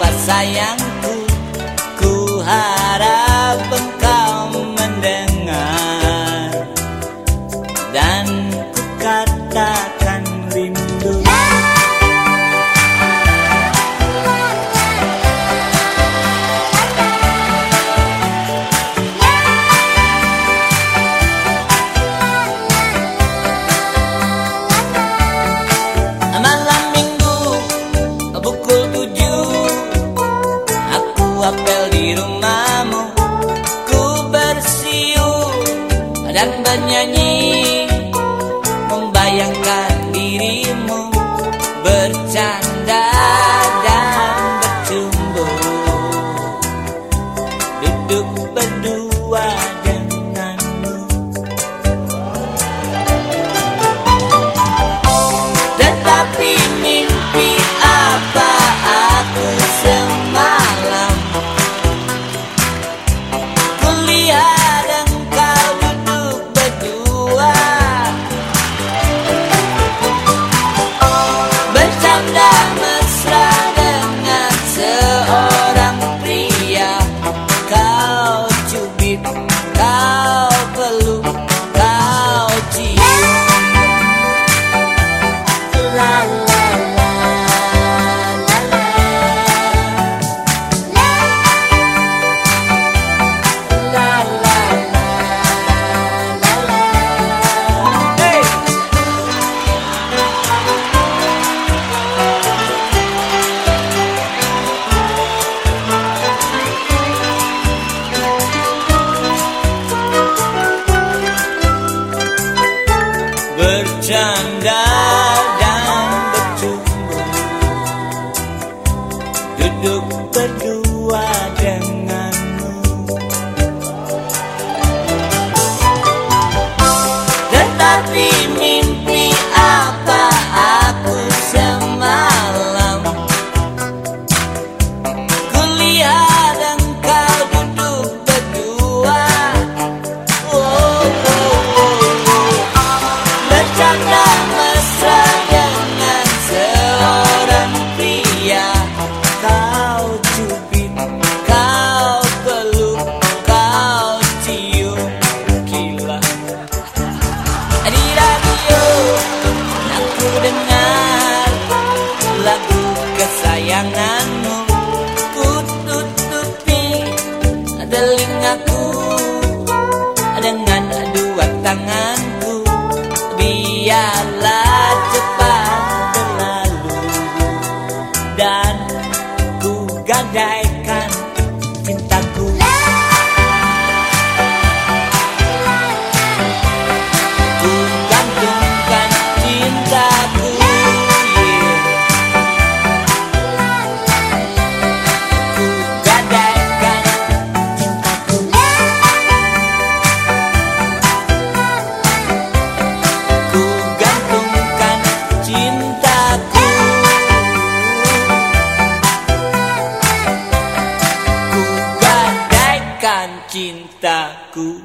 apa sayang. dan bernyanyi. Membayangkan dirimu bercanda. bercanda dan bercumbu. Duduk berdua denganmu. Tetapi Come dan ku gadai kan cintaku.